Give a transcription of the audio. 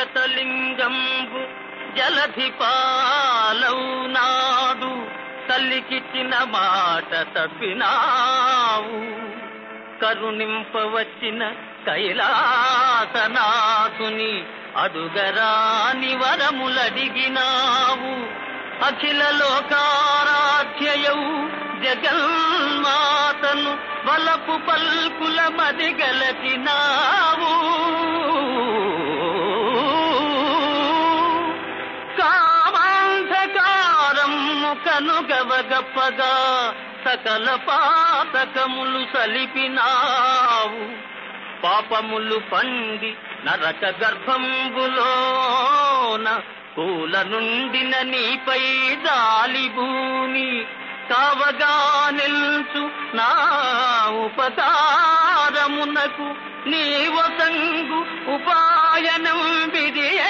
జగతలింగంబు జలధి పాలౌనాడు తల్లికిచ్చిన మాట తప్పినావు. కరుణింపవచ్చిన కైలాసనాథుని అడుగరాని వరములడిగినావు. అఖిల లోకారాధ్యయౌ జగన్మాతను వలపు పల్కుల మదిగలచినావు కామాంధకారము సకల పాతకములు సలిపినావు. పాపములు పండి నరక గర్భంబులోన కూల నుండిన నీపై దాలిభూమి కావగా నిల్చు నా ఉపకారమునకు నీవసంగు ఉపాయనం విధియే